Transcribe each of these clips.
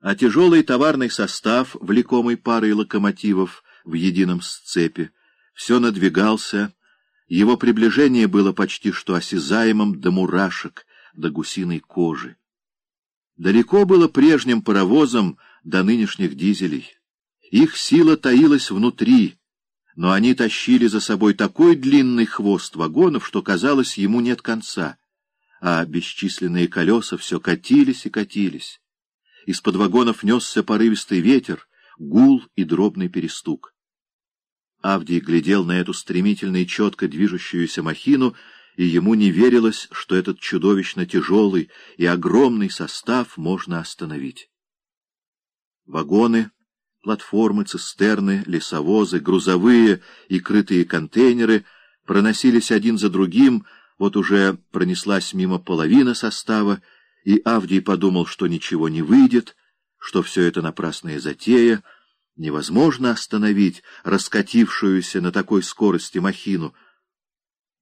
а тяжелый товарный состав, влекомый парой локомотивов в едином сцепе, все надвигался, его приближение было почти что осязаемым до мурашек, до гусиной кожи. Далеко было прежним паровозом до нынешних дизелей. Их сила таилась внутри, но они тащили за собой такой длинный хвост вагонов, что, казалось, ему нет конца, а бесчисленные колеса все катились и катились. Из-под вагонов несся порывистый ветер, гул и дробный перестук. Авдий глядел на эту стремительно и четко движущуюся махину, и ему не верилось, что этот чудовищно тяжелый и огромный состав можно остановить. Вагоны, платформы, цистерны, лесовозы, грузовые и крытые контейнеры проносились один за другим, вот уже пронеслась мимо половина состава, и Авдий подумал, что ничего не выйдет, что все это напрасная затея, невозможно остановить раскатившуюся на такой скорости махину.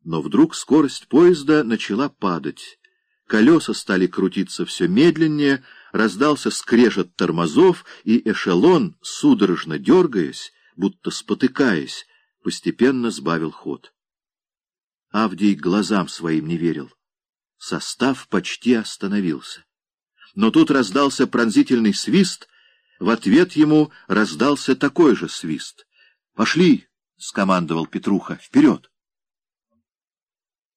Но вдруг скорость поезда начала падать. Колеса стали крутиться все медленнее, раздался скрежет тормозов, и эшелон, судорожно дергаясь, будто спотыкаясь, постепенно сбавил ход. Авдий глазам своим не верил. Состав почти остановился. Но тут раздался пронзительный свист, в ответ ему раздался такой же свист. «Пошли!» — скомандовал Петруха. «Вперед!»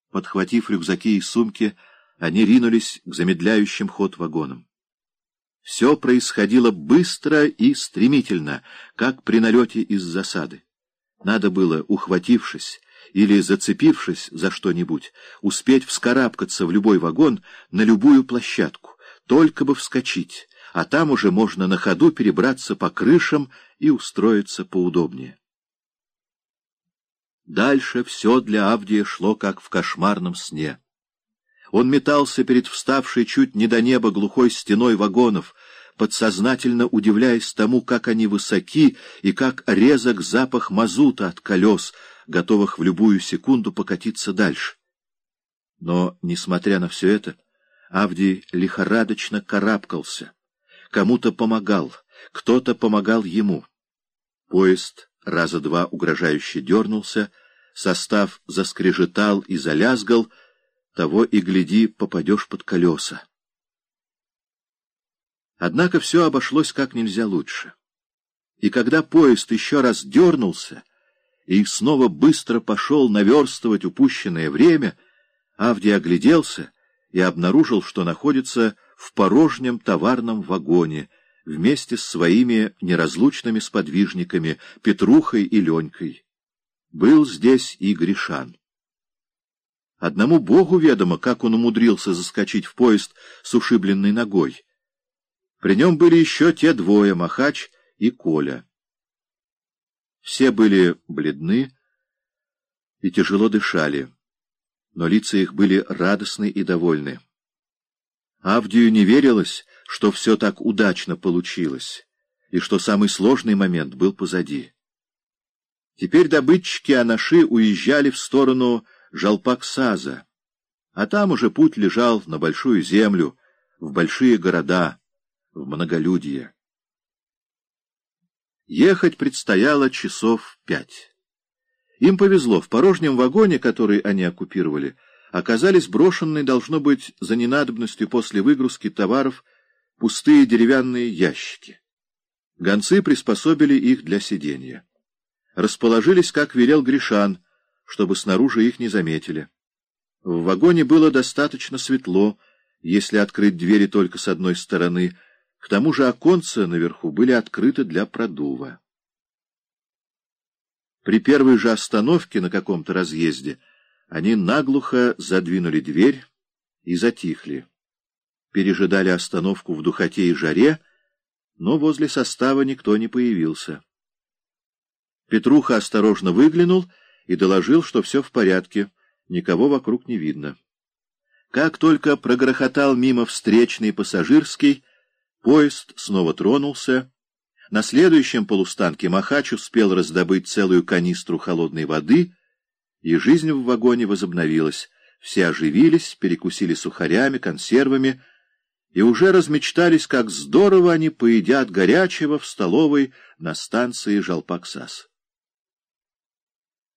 Подхватив рюкзаки и сумки, они ринулись к замедляющим ход вагонам. Все происходило быстро и стремительно, как при налете из засады. Надо было, ухватившись или зацепившись за что-нибудь, успеть вскарабкаться в любой вагон на любую площадку, только бы вскочить, а там уже можно на ходу перебраться по крышам и устроиться поудобнее. Дальше все для Авдия шло, как в кошмарном сне. Он метался перед вставшей чуть не до неба глухой стеной вагонов, подсознательно удивляясь тому, как они высоки и как резок запах мазута от колес, готовых в любую секунду покатиться дальше. Но, несмотря на все это, Авдий лихорадочно карабкался. Кому-то помогал, кто-то помогал ему. Поезд раза два угрожающе дернулся, состав заскрежетал и залязгал, того и гляди, попадешь под колеса. Однако все обошлось как нельзя лучше. И когда поезд еще раз дернулся и снова быстро пошел наверстывать упущенное время, Авдий огляделся и обнаружил, что находится в порожнем товарном вагоне вместе с своими неразлучными сподвижниками Петрухой и Ленькой. Был здесь и Гришан. Одному Богу ведомо, как он умудрился заскочить в поезд с ушибленной ногой. При нем были еще те двое, Махач и Коля. Все были бледны и тяжело дышали, но лица их были радостны и довольны. Авдию не верилось, что все так удачно получилось, и что самый сложный момент был позади. Теперь добытчики Анаши уезжали в сторону Жалпаксаза, а там уже путь лежал на большую землю, в большие города, в многолюдье. Ехать предстояло часов пять. Им повезло, в порожнем вагоне, который они оккупировали, оказались брошенные, должно быть, за ненадобностью после выгрузки товаров, пустые деревянные ящики. Гонцы приспособили их для сидения. Расположились, как велел Гришан, чтобы снаружи их не заметили. В вагоне было достаточно светло, если открыть двери только с одной стороны — к тому же оконца наверху были открыты для продува. При первой же остановке на каком-то разъезде они наглухо задвинули дверь и затихли. Пережидали остановку в духоте и жаре, но возле состава никто не появился. Петруха осторожно выглянул и доложил, что все в порядке, никого вокруг не видно. Как только прогрохотал мимо встречный пассажирский, Поезд снова тронулся. На следующем полустанке Махач успел раздобыть целую канистру холодной воды, и жизнь в вагоне возобновилась. Все оживились, перекусили сухарями, консервами, и уже размечтались, как здорово они поедят горячего в столовой на станции Жалпаксас.